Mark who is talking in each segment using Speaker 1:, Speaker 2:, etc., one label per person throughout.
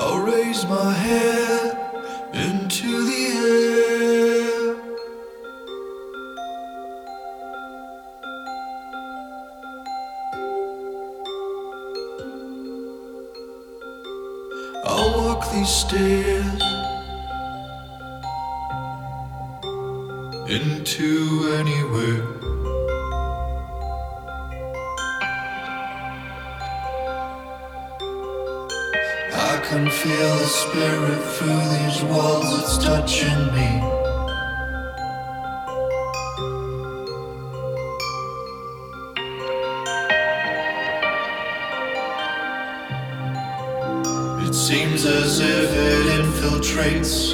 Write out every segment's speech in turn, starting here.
Speaker 1: I'll raise my head into the air. I'll walk these stairs into anywhere. Can feel the spirit through these walls, it's touching me. It seems as if it infiltrates,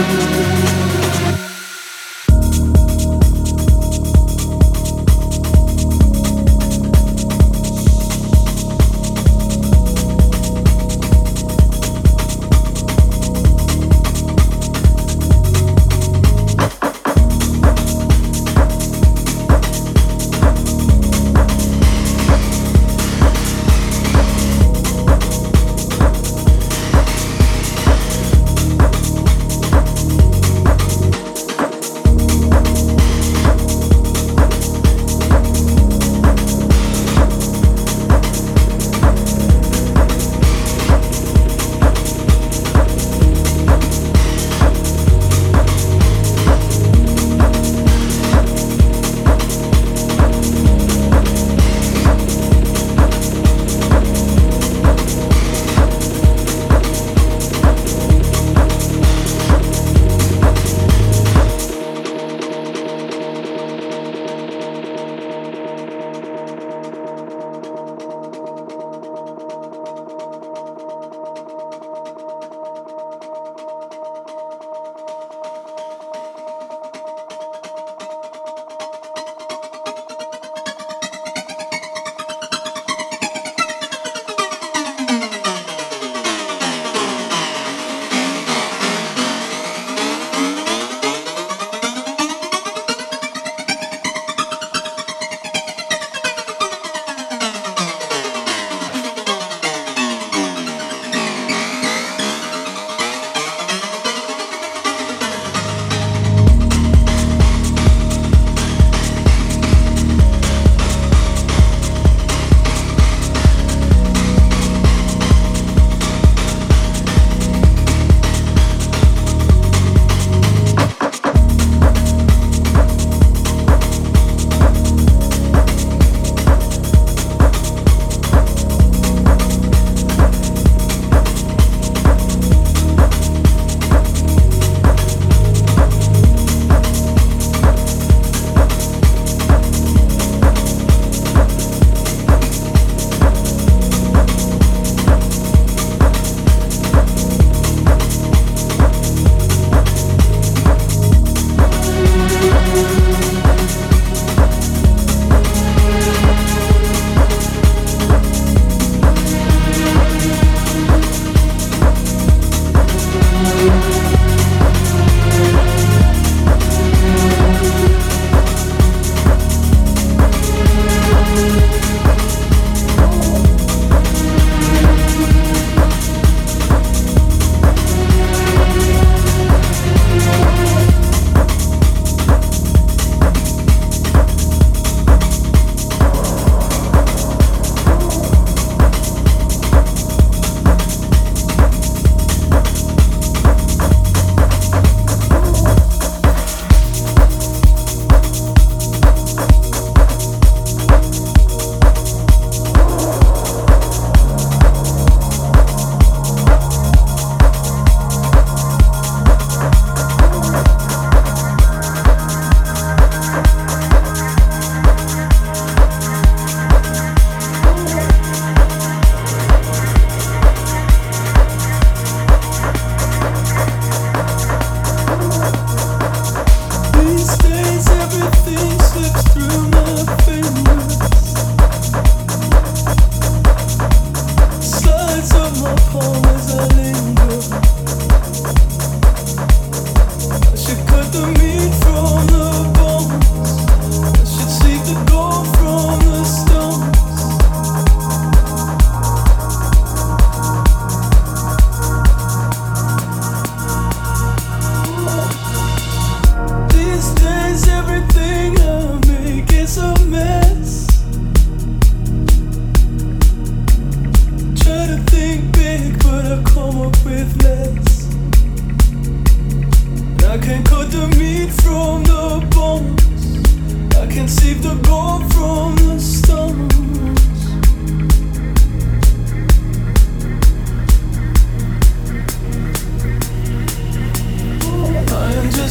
Speaker 1: you.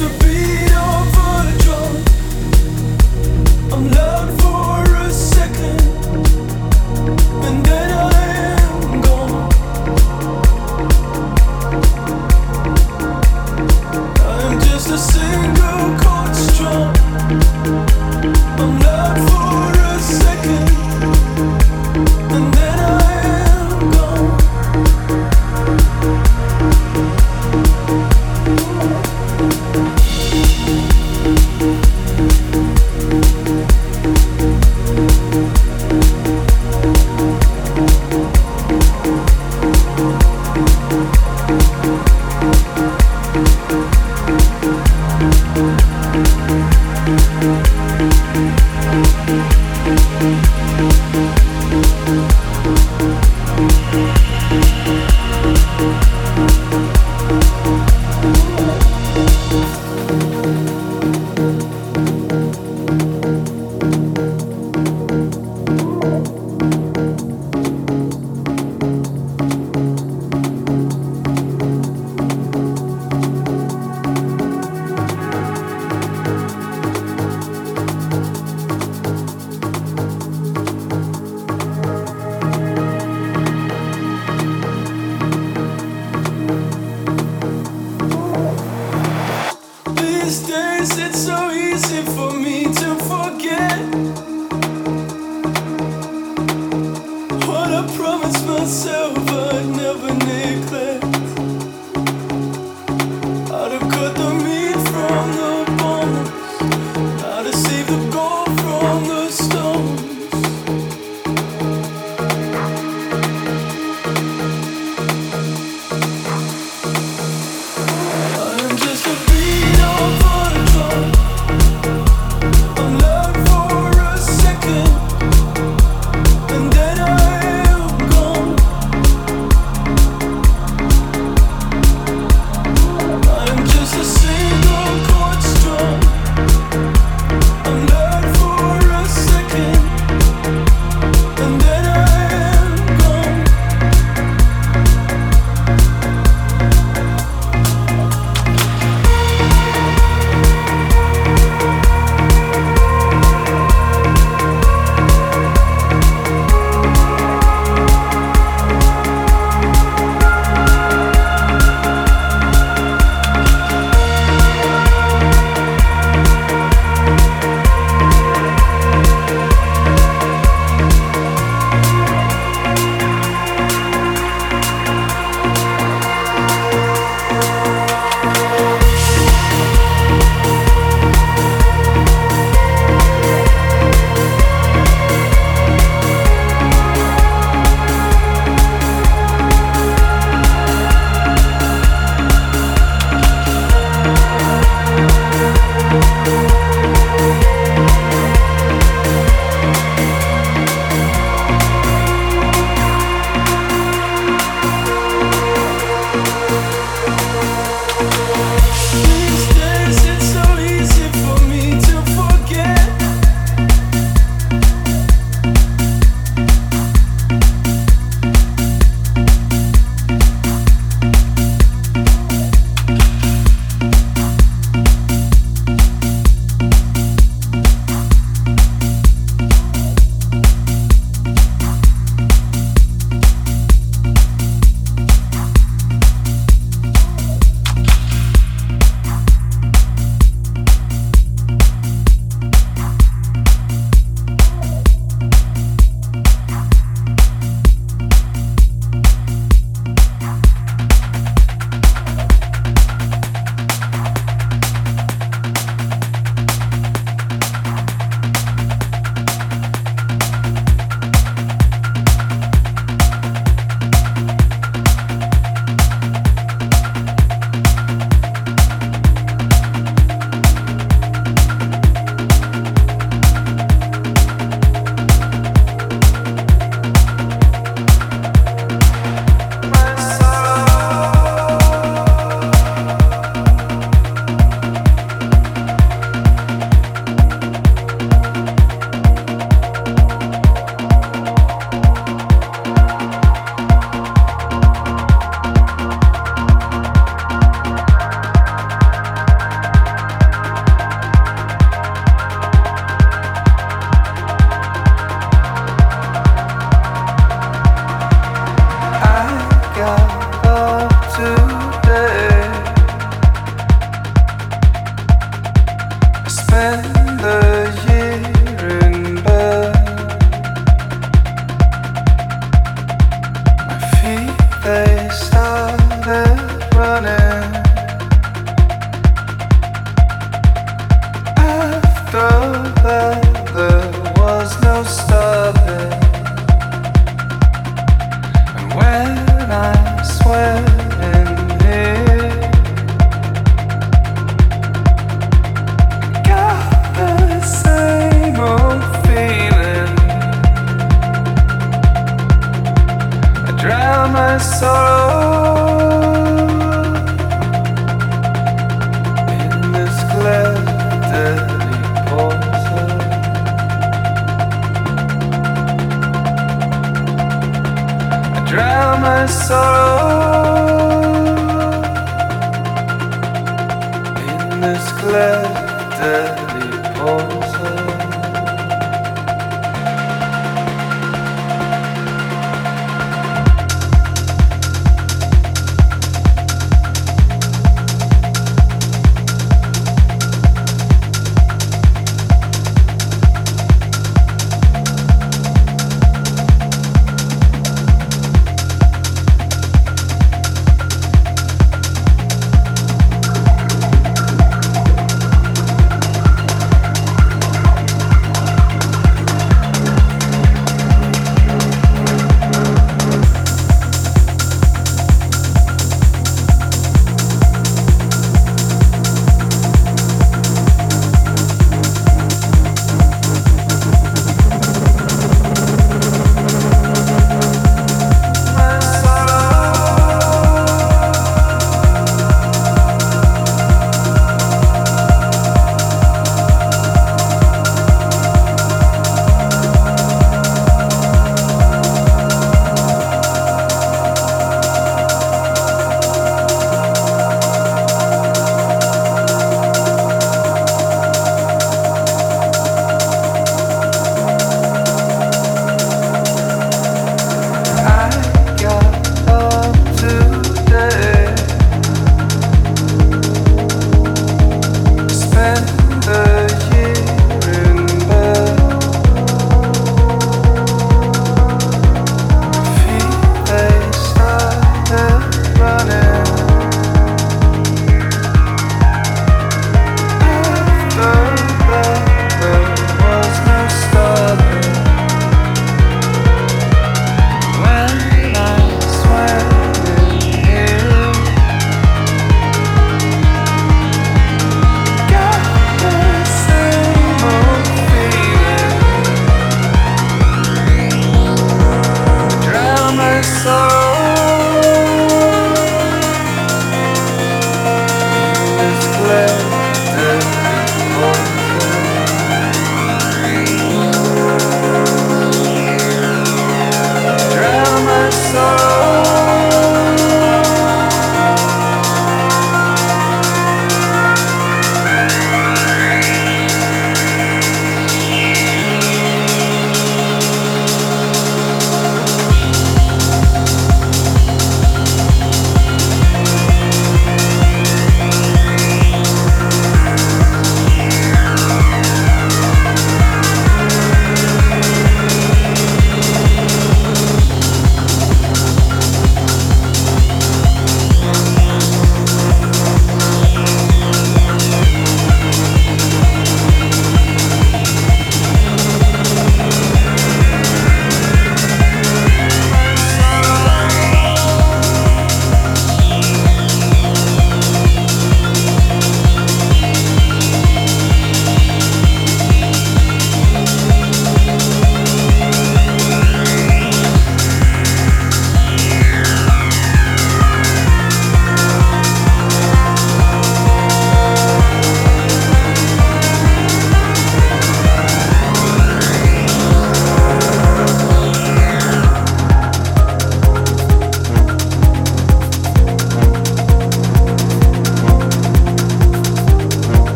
Speaker 2: to be.